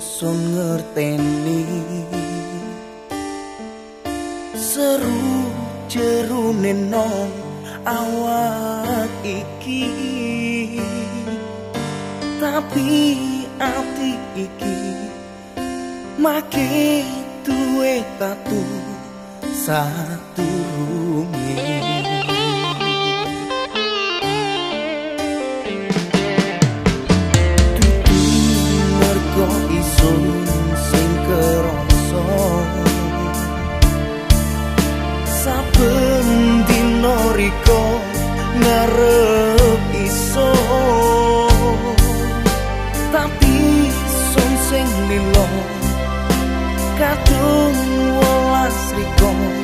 sun ngerteni. Seru jeru nenong awak iki. Tapi ati iki make duwe tatu satu nilo kadung welas rikong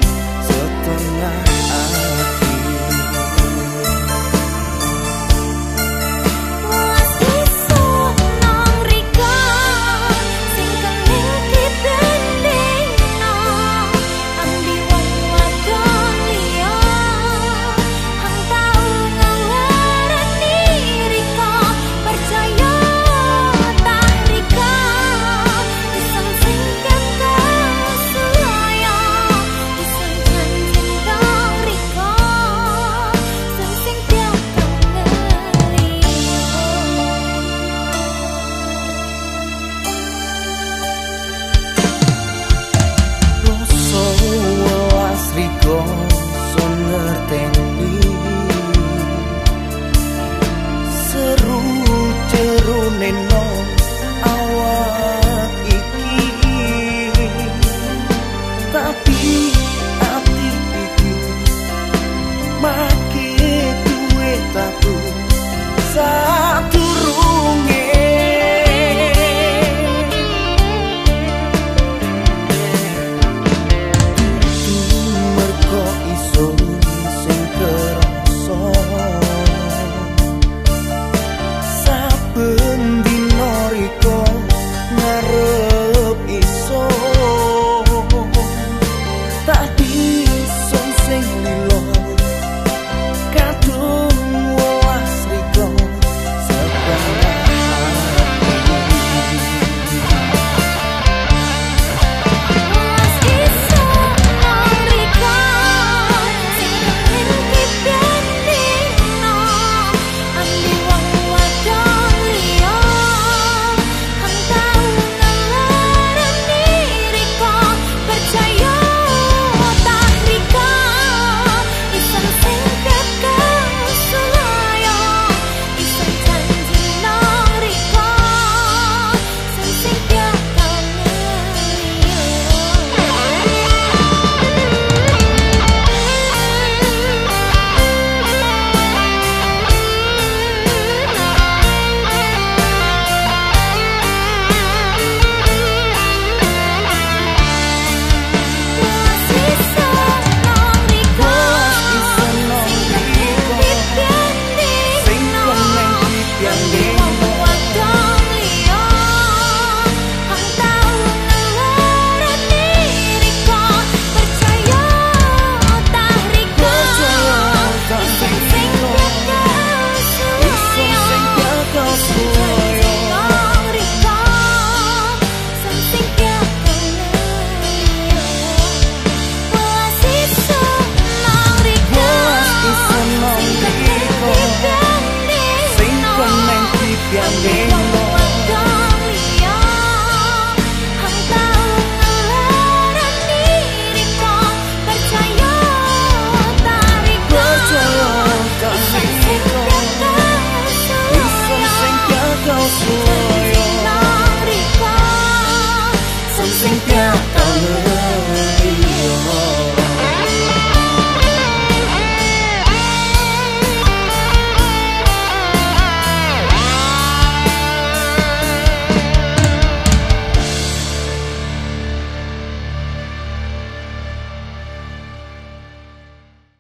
e amém.